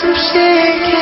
some shaking.